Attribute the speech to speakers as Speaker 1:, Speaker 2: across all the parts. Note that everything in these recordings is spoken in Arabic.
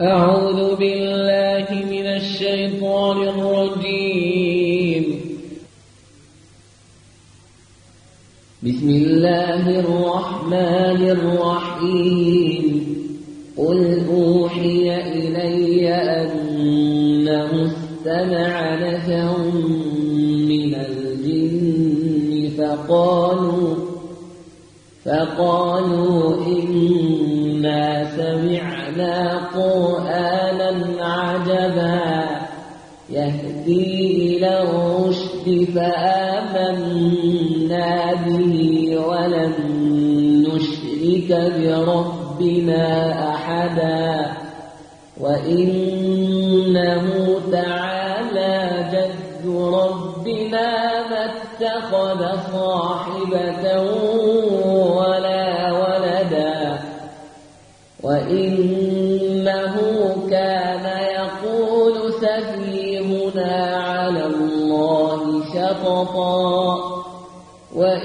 Speaker 1: أعوذ بالله من الشيطان الرجيم. بسم الله الرحمن الرحيم. قل أوحي إلي أنه استمع نفر من الجن فقالوا فقالوا إنا سمعنا قرآنا يهدي إلى الرشد فآمنا به ولن نشرك بربنا أحدا. وإنه تعالى جد ربنا ما اتخذ صاحبة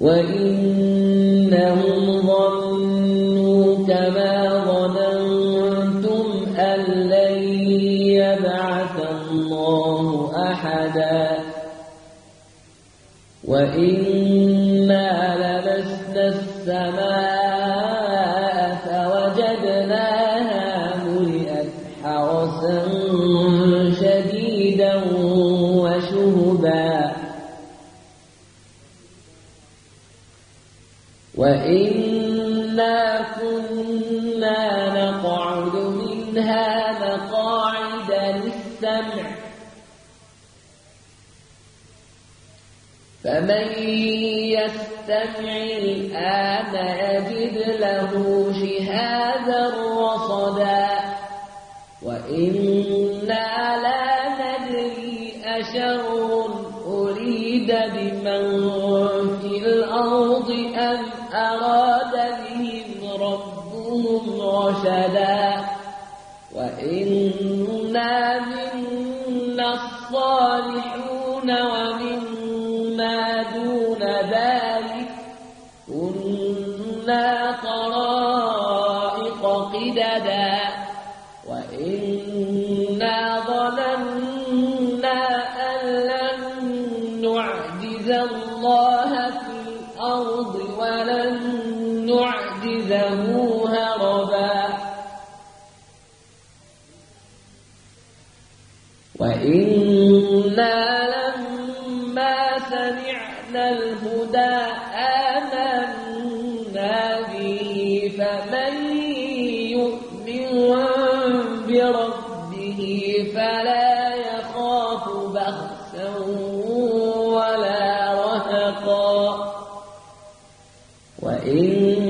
Speaker 1: وإنهم ظنوا كما ظننتم أن لن يبعث الله أحدا. وإنا لمسنا السماء فوجدناها ملئت حرسا وإنا كنا نقعد منها مقاعد للسمع فمن يستمع الآن يجد له شهادا رصدا وإنا رشدا وإنا منا الصالحون ومنا دون ذلك. كنا طرائق قددا. وإنا ظننا أن لن نعجز الله في الأرض ولن نعجزه وإنا لما سمعنا الهدى آمنا به فمن يؤمن بربه فلا يخاف بخسا ولا رهقا وإنا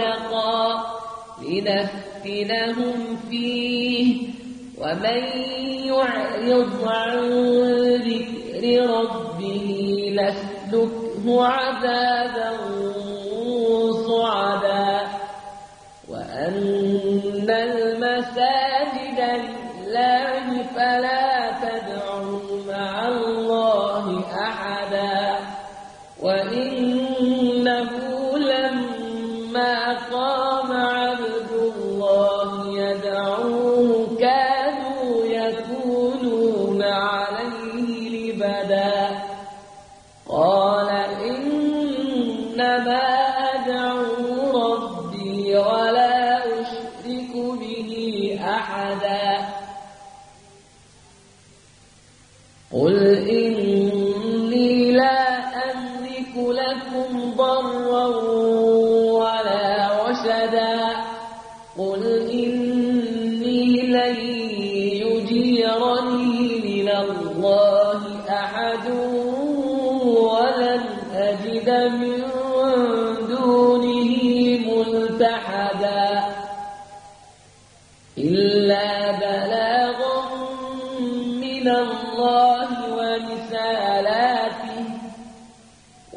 Speaker 1: غدقا لنفتنهم فيه ومن يعرض عن ذكر ربه لسلكه عذابا إنما أدعو ربي ولا أشرك به أحدا قل إني لا أملك لكم ضرا